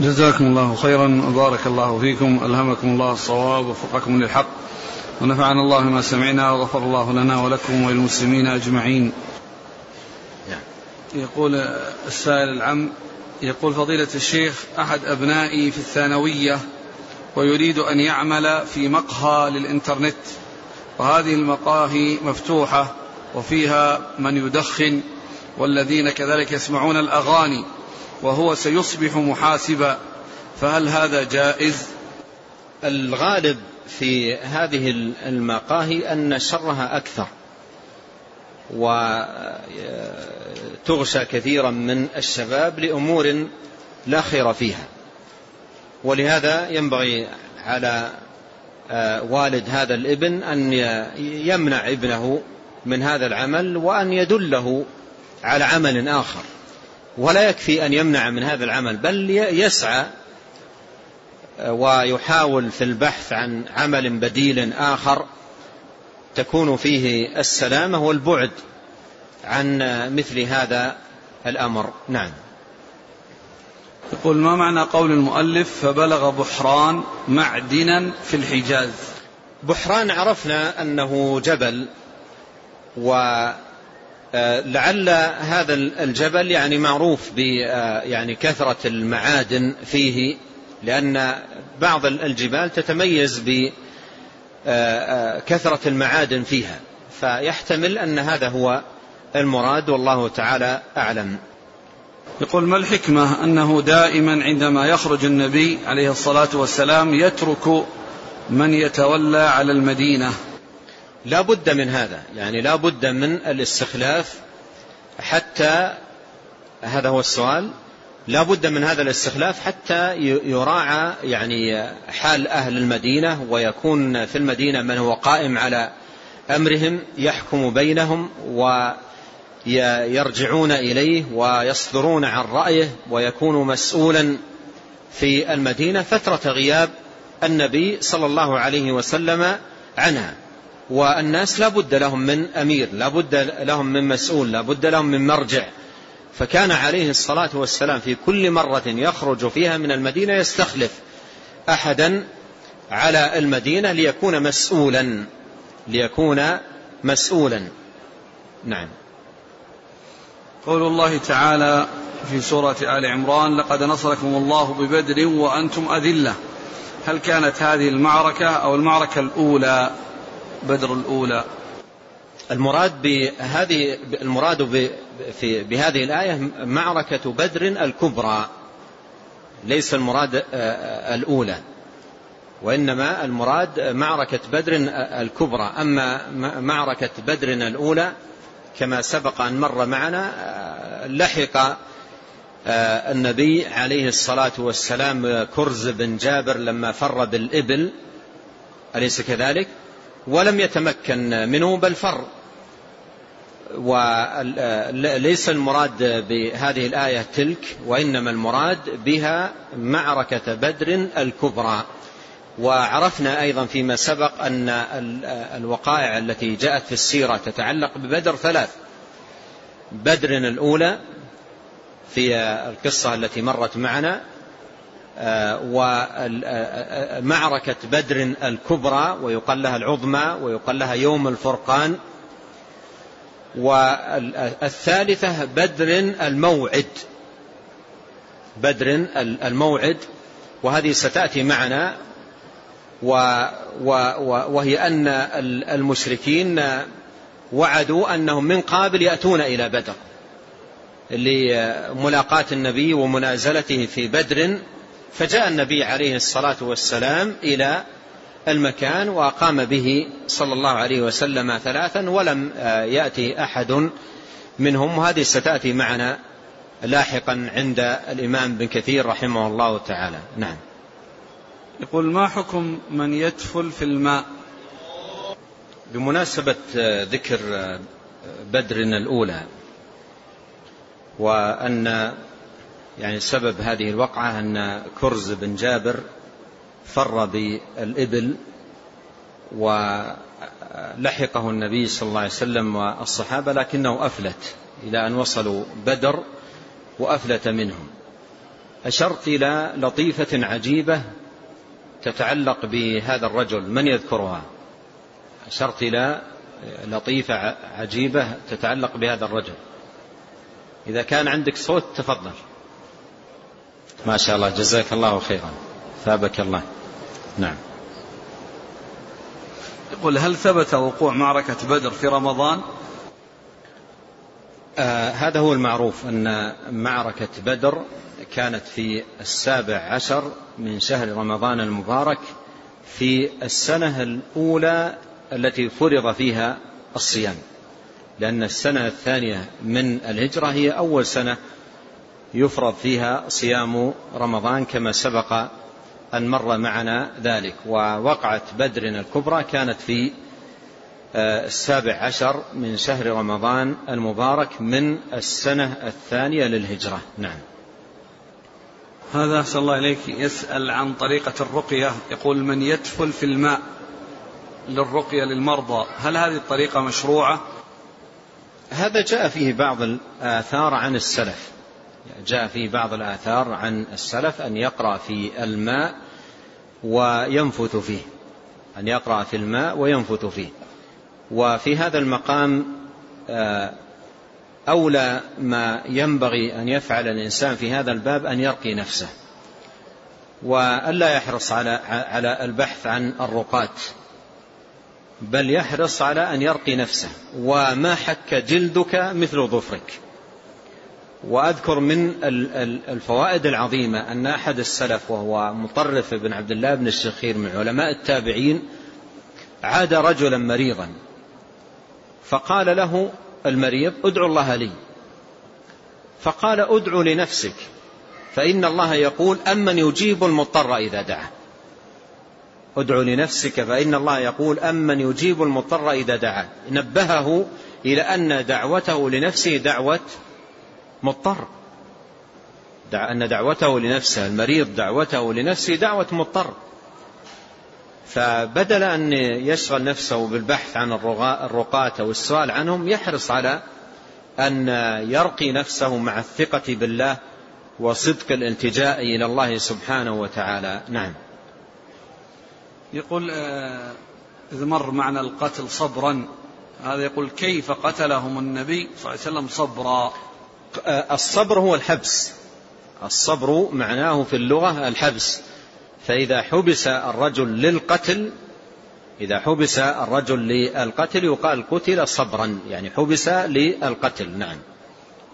جزاكم الله خيرا وبارك الله فيكم ألهمكم الله الصواب ووفقكم للحق ونفعنا الله ما سمعنا وغفر الله لنا ولكم وللمسلمين أجمعين. يقول السائل العم يقول فضيلة الشيخ أحد أبنائي في الثانوية ويريد أن يعمل في مقهى للإنترنت وهذه المقاهي مفتوحة وفيها من يدخن والذين كذلك يسمعون الأغاني وهو سيصبح محاسبا. فهل هذا جائز؟ الغالب في هذه المقاهي أن شرها أكثر وتغشى كثيرا من الشباب لأمور لا خير فيها. ولهذا ينبغي على آه، والد هذا الابن أن يمنع ابنه من هذا العمل وأن يدله على عمل آخر. ولا يكفي أن يمنع من هذا العمل بل يسعى آه، ويحاول في البحث عن عمل بديل آخر تكون فيه السلامة والبعد عن مثل هذا الأمر. نعم. يقول ما معنى قول المؤلف فبلغ بحران معدنا في الحجاز؟ بحران عرفنا أنه جبل ولعل آه، هذا الجبل يعني معروف ب آه، يعني كثرة المعادن فيه لأن بعض الجبال تتميز بكثرة آه، المعادن فيها. فيحتمل أن هذا هو المراد والله تعالى أعلم. يقول ما الحكمة أنه دائما عندما يخرج النبي عليه الصلاة والسلام يترك من يتولى على المدينة؟ لا بد من هذا يعني لا بد من الاستخلاف حتى هذا هو السؤال لا بد من هذا الاستخلاف حتى يراعى يعني حال أهل المدينة ويكون في المدينة من هو قائم على أمرهم يحكم بينهم و يرجعون إليه ويصدرون عن رأيه ويكون مسؤولا في المدينة فترة غياب النبي صلى الله عليه وسلم عنها. والناس لا بد لهم من أمير لا بد لهم من مسؤول لا بد لهم من مرجع. فكان عليه الصلاة والسلام في كل مرة يخرج فيها من المدينة يستخلف أحدا على المدينة ليكون مسؤولا ليكون مسؤولا. نعم. قول الله تعالى في سورة آل عمران لقد نصركم الله ببدر وأنتم أذلة. هل كانت هذه المعركة أو المعركة الأولى؟ بدر الأولى. المراد بهذه المراد في بهذه الآية معركة بدر الكبرى. ليس المراد الأولى. وإنما المراد معركة بدر الكبرى. أما معركة بدر الأولى كما سبق أن مر معنا لحق النبي عليه الصلاة والسلام كرز بن جابر لما فر بالإبل. أليس كذلك؟ ولم يتمكن منه بل فر. وليس المراد بهذه الآية تلك وإنما المراد بها معركة بدر الكبرى. وعرفنا أيضا فيما سبق أن الوقائع التي جاءت في السيرة تتعلق ببدر ثلاث. بدر الأولى في القصة التي مرت معنا ومعركة بدر الكبرى ويقال لها العظمى ويقال لها يوم الفرقان. والثالثة بدر الموعد بدر الموعد. وهذه ستأتي معنا. وهي أن المشركين وعدوا أنهم من قابل يأتون إلى بدر لملاقاة النبي ومنازلته في بدر. فجاء النبي عليه الصلاة والسلام إلى المكان وأقام به صلى الله عليه وسلم ثلاثا ولم يأتي أحد منهم. وهذه ستأتي معنا لاحقا عند الإمام بن كثير رحمه الله تعالى. نعم. يقول ما حكم من يتفل في الماء؟ بمناسبة ذكر بدر الأولى وأن يعني سبب هذه الوقعة أن كرز بن جابر فر بالإبل ولحقه النبي صلى الله عليه وسلم والصحابة لكنه أفلت إلى أن وصلوا بدر وأفلت منهم. أشرت إلى لطيفة عجيبة تتعلق بهذا الرجل من يذكرها؟ أشرت إلى لطيفة عجيبة تتعلق بهذا الرجل. إذا كان عندك صوت تفضل. ما شاء الله جزاك الله خيرا. ثابك الله نعم. يقول هل ثبت وقوع معركة بدر في رمضان؟ آه هذا هو المعروف أن معركة بدر كانت في السابع عشر من شهر رمضان المبارك في السنة الأولى التي فرض فيها الصيام. لأن السنة الثانية من الهجرة هي أول سنة يفرض فيها صيام رمضان كما سبق أن مر معنا ذلك ووقعت بدر الكبرى كانت في آه، السابع عشر من شهر رمضان المبارك من السنة الثانية للهجرة. نعم. هذا أحسن الله إليك. يسأل عن طريقة الرقية. يقول من يتفل في الماء للرقية للمرضى هل هذه الطريقة مشروعة؟ هذا جاء فيه بعض الآثار عن السلف. جاء فيه بعض الآثار عن السلف أن يقرأ في الماء وينفث فيه. أن يقرأ في الماء وينفث فيه. وفي هذا المقام آه، أولى ما ينبغي أن يفعل الإنسان في هذا الباب أن يرقي نفسه. وألا يحرص على على البحث عن الرقاة بل يحرص على أن يرقي نفسه. وما حك جلدك مثل ظفرك. وأذكر من الفوائد العظيمة أن أحد السلف وهو مطرف بن عبد الله بن الشخير من علماء التابعين عاد رجلا مريضا. فقال له المريض ادعو الله لي. فقال ادعو لنفسك فإن الله يقول أمن يجيب المضطر إذا دعا. ادعو لنفسك فإن الله يقول أمن يجيب المضطر إذا دعا. نبهه إلى أن دعوته لنفسه دعوة مضطر. أن دعوته لنفسه المريض دعوته لنفسه دعوة مضطر. فبدل أن يشغل نفسه بالبحث عن الرقاة أو السؤال عنهم يحرص على أن يرقي نفسه مع الثقة بالله وصدق الالتجاء إلى الله سبحانه وتعالى. نعم. يقول آه، إذا مر معنى القتل صبرا. هذا يقول كيف قتلهم النبي صلى الله عليه وسلم صبرا؟ الصبر هو الحبس. الصبر معناه في اللغة الحبس. فإذا حبس الرجل للقتل إذا حبس الرجل للقتل يقال قتل صبرا يعني حبس للقتل نعم.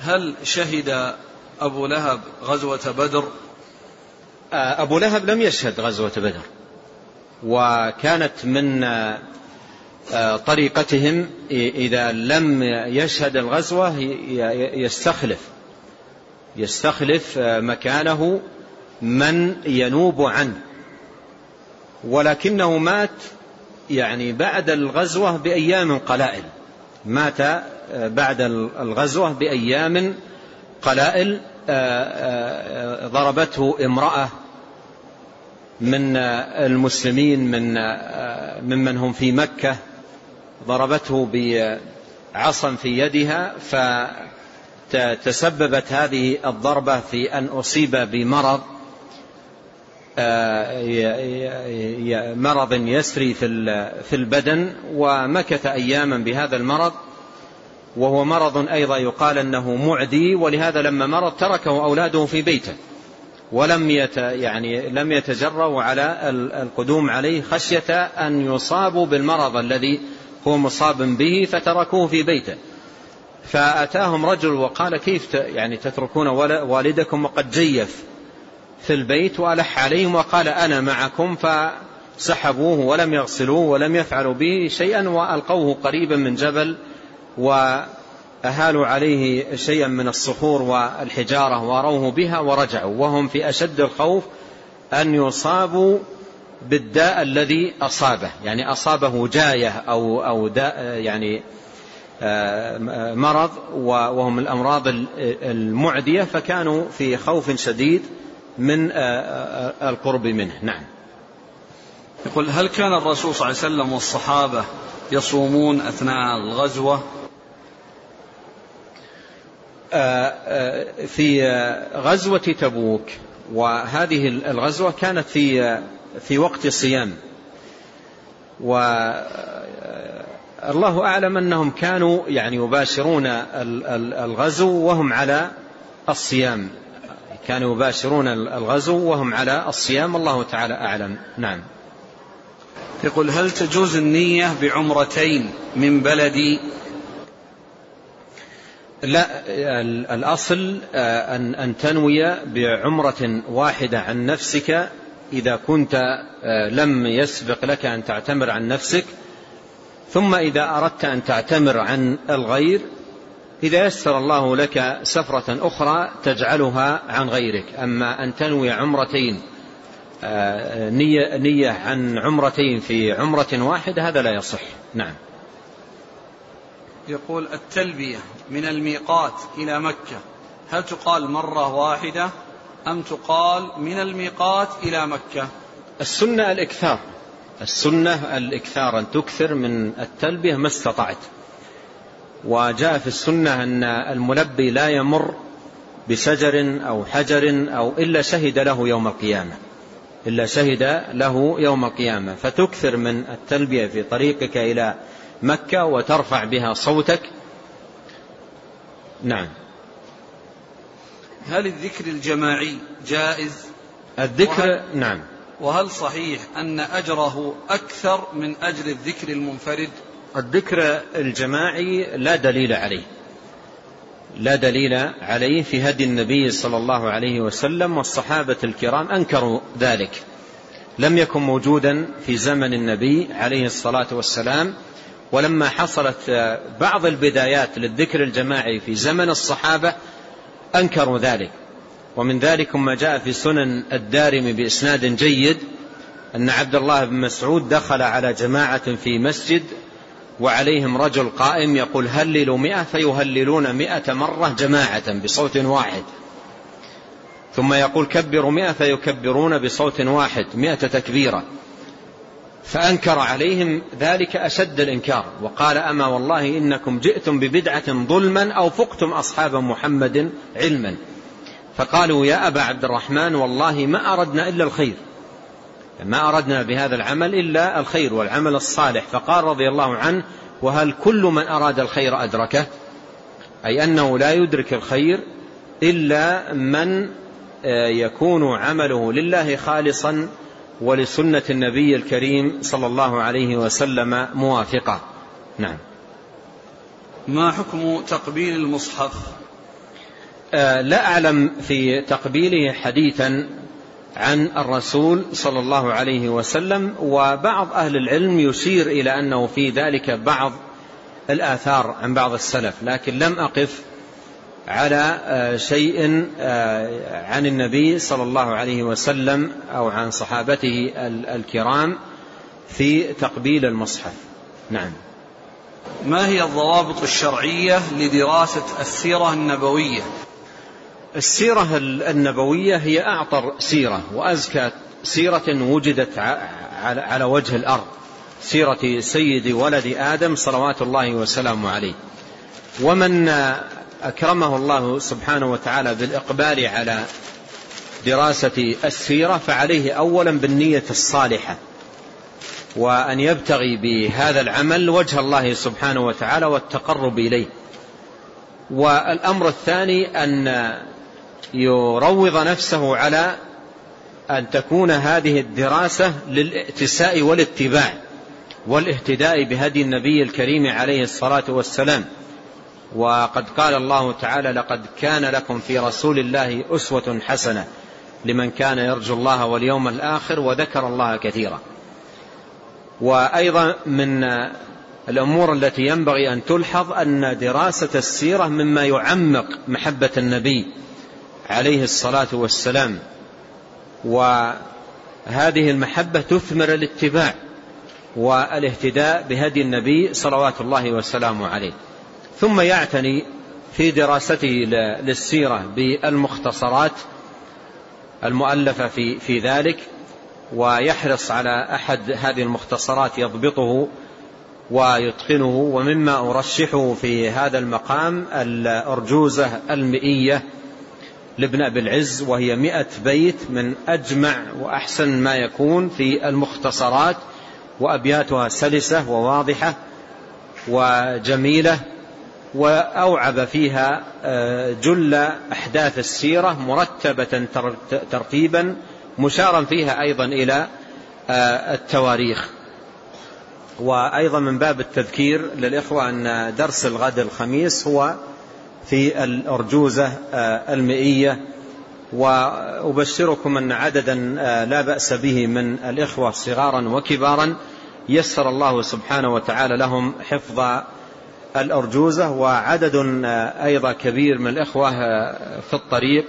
هل شهد أبو لهب غزوة بدر؟ آه، أبو لهب لم يشهد غزوة بدر. وكانت من طريقتهم إذا لم يشهد الغزوة يستخلف. يستخلف آه، مكانه من ينوب عنه. ولكنه مات يعني بعد الغزوة بأيام قلائل. مات آه، بعد الغزوة بأيام قلائل ضربته امرأة من المسلمين من ممن هم في مكة. ضربته بعصا في يدها فتسببت هذه الضربة في أن أصيب بمرض مرض يسري في البدن ومكث أياما بهذا المرض وهو مرض أيضا يقال أنه معدي ولهذا لما مرض تركه أولاده في بيته ولم يت يعني لم يتجرؤوا على القدوم عليه خشية أن يصابوا بالمرض الذي هو مصاب به فتركوه في بيته. فأتاهم رجل وقال كيف يعني تتركون والدكم وقد جيف في البيت وألح عليهم وقال أنا معكم فسحبوه ولم يغسلوه ولم يفعلوا به شيئا وألقوه قريبا من جبل و أهالوا عليه شيئا من الصخور والحجارة واروه بها ورجعوا. وهم في أشد الخوف أن يصابوا بالداء الذي أصابه يعني أصابه جاية أو, أو داء يعني آه، مرض وهم الأمراض المعدية فكانوا في خوف شديد من آه، آه، القرب منه. نعم. يقول هل كان الرسول صلى الله عليه وسلم والصحابة يصومون أثناء الغزوة؟ في غزوة تبوك وهذه الغزوة كانت في في وقت صيام والله أعلم أنهم كانوا يعني يباشرون الغزو وهم على الصيام. كانوا يباشرون الغزو وهم على الصيام. الله تعالى أعلم. نعم. يقول هل تجوز النية بعمرتين من بلدي؟ لا الأصل آه، أن تنوي بعمرة واحدة عن نفسك إذا كنت آه، لم يسبق لك أن تعتمر عن نفسك ثم إذا أردت أن تعتمر عن الغير إذا يسر الله لك سفرة أخرى تجعلها عن غيرك. أما أن تنوي عمرتين آه، نية, نية عن عمرتين في عمرة واحدة هذا لا يصح. نعم. يقول التلبية من الميقات إلى مكة. هل تقال مرة واحدة أم تقال من الميقات إلى مكة؟ السنة الإكثار. السنة الإكثار أن تكثر من التلبية ما استطعت. وجاء في السنة أن الملبي لا يمر بشجر أو حجر أو إلا شهد له يوم القيامة. إلا شهد له يوم القيامة. فتكثر من التلبية في طريقك إلى مكة وترفع بها صوتك. نعم. هل الذكر الجماعي جائز؟ الذكر وهل نعم. وهل صحيح أن أجره أكثر من أجر الذكر المنفرد؟ الذكر الجماعي لا دليل عليه. لا دليل عليه في هدي النبي صلى الله عليه وسلم والصحابة الكرام أنكروا ذلك. لم يكن موجودا في زمن النبي عليه الصلاة والسلام ولما حصلت بعض البدايات للذكر الجماعي في زمن الصحابة أنكروا ذلك. ومن ذلك ما جاء في سنن الدارم بإسناد جيد أن عبد الله بن مسعود دخل على جماعة في مسجد وعليهم رجل قائم يقول هللوا مئة فيهللون مئة مرة جماعة بصوت واحد. ثم يقول كبروا مئة فيكبرون بصوت واحد مئة تكبيرة. فأنكر عليهم ذلك أشد الإنكار وقال أما والله إنكم جئتم ببدعة ظلما أو فقتم أصحاب محمد علما. فقالوا يا أبا عبد الرحمن والله ما أردنا إلا الخير. ما أردنا بهذا العمل إلا الخير والعمل الصالح. فقال رضي الله عنه وهل كل من أراد الخير أدركه؟ أي أنه لا يدرك الخير إلا من آه، يكون عمله لله خالصا ولسنة النبي الكريم صلى الله عليه وسلم موافقة. نعم. ما حكم تقبيل المصحف؟ آه، لا أعلم في تقبيله حديثا عن الرسول صلى الله عليه وسلم وبعض أهل العلم يشير إلى أنه في ذلك بعض الآثار عن بعض السلف لكن لم أقف على آه، شيء آه، عن النبي صلى الله عليه وسلم أو عن صحابته الكرام في تقبيل المصحف. نعم. ما هي الضوابط الشرعية لدراسة السيرة النبوية؟ السيرة النبوية هي أعطر سيرة وأزكى سيرة وجدت على وجه الأرض. سيرة سيد ولد آدم صلوات الله وسلامه عليه. ومن أكرمه الله سبحانه وتعالى بالإقبال على دراسة السيرة فعليه أولا بالنية الصالحة وأن يبتغي بهذا العمل وجه الله سبحانه وتعالى والتقرب إليه. والأمر الثاني أن يروض نفسه على أن تكون هذه الدراسة للائتساء والاتباع والاهتداء بهدي النبي الكريم عليه الصلاة والسلام. وقد قال الله تعالى لقد كان لكم في رسول الله أسوة حسنة لمن كان يرجو الله واليوم الآخر وذكر الله كثيرا وأيضا من الأمور التي ينبغي أن تلحظ أن دراسة السيرة مما يعمق محبة النبي عليه الصلاة والسلام. وهذه المحبة تثمر الاتباع والاهتداء بهدي النبي صلوات الله وسلامه عليه. ثم يعتني في دراسته للسيرة بالمختصرات المؤلفة في, في ذلك ويحرص على أحد هذه المختصرات يضبطه ويتقنه ومما أرشحه في هذا المقام الأرجوزة المئية لابن أبي العز وهي مئة بيت من أجمع وأحسن ما يكون في المختصرات وأبياتها سلسة وواضحة وجميلة وأوعب فيها آه، جل أحداث السيرة مرتبة ترتيبا مشارا فيها أيضا إلى آه، التواريخ. وأيضا من باب التذكير للإخوة أن درس الغد الخميس هو في الأرجوزة آه، المئية. وأبشركم أن عددا لا بأس به من الإخوة صغارا وكبارا. يسر الله سبحانه وتعالى لهم حفظ الأرجوزة وعدد أيضا كبير من الإخوة في الطريق.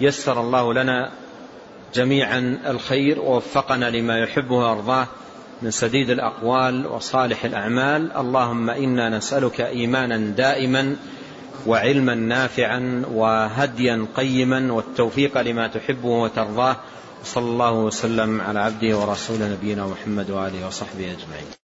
يسر الله لنا جميعا الخير ووفقنا لما يحبه ويرضاه من سديد الأقوال وصالح الأعمال. اللهم إنا نسألك إيمانا دائما وعلما نافعا وهديا قيما والتوفيق لما تحبه وترضاه. وصلى الله وسلم على عبده ورسوله نبينا محمد وآله وصحبه أجمعين.